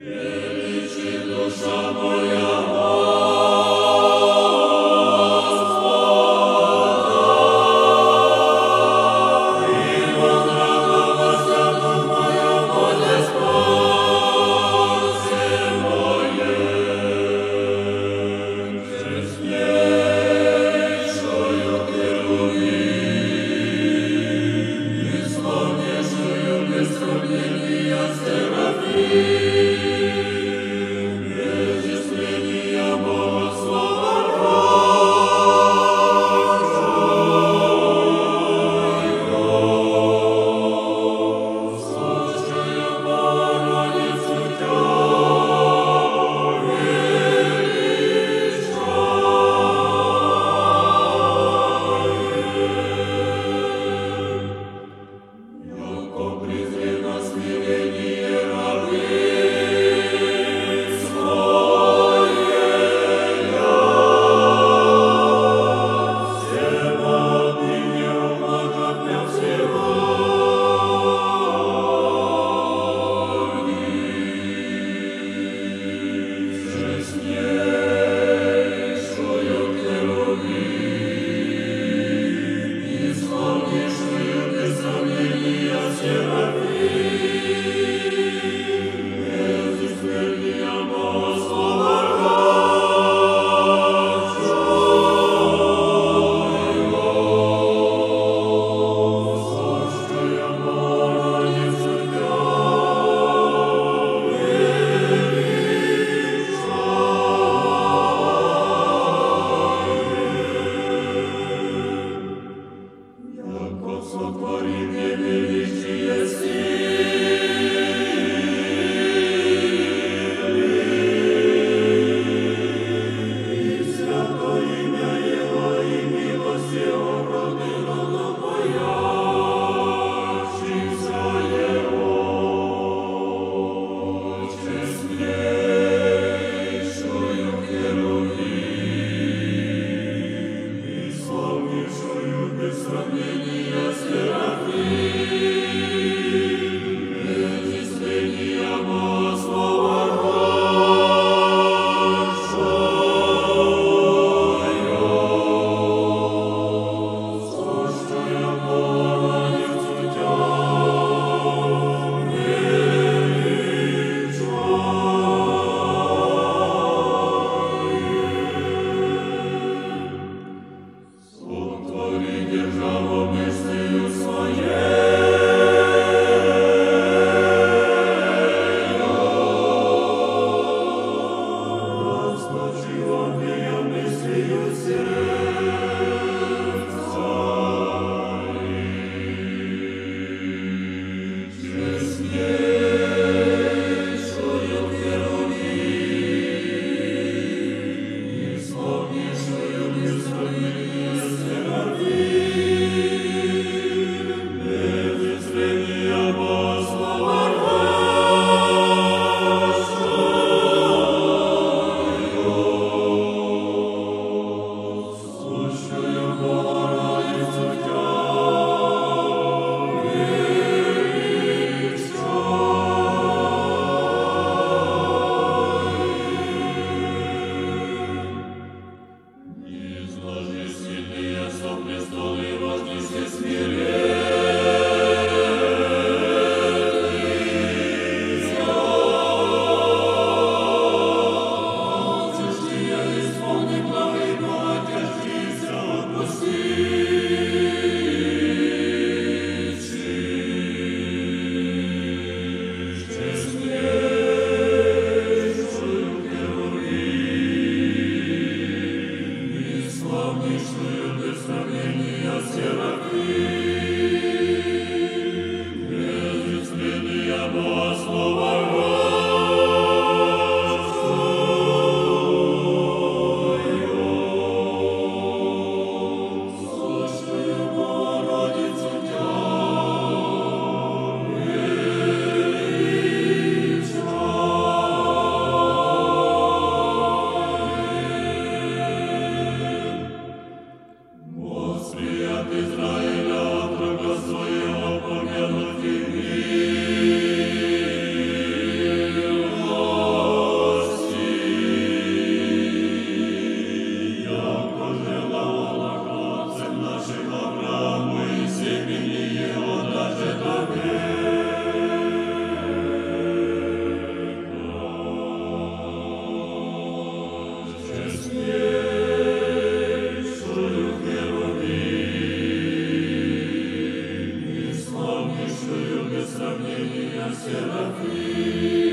Felice lo Вышли без сомнения серафим. Christ,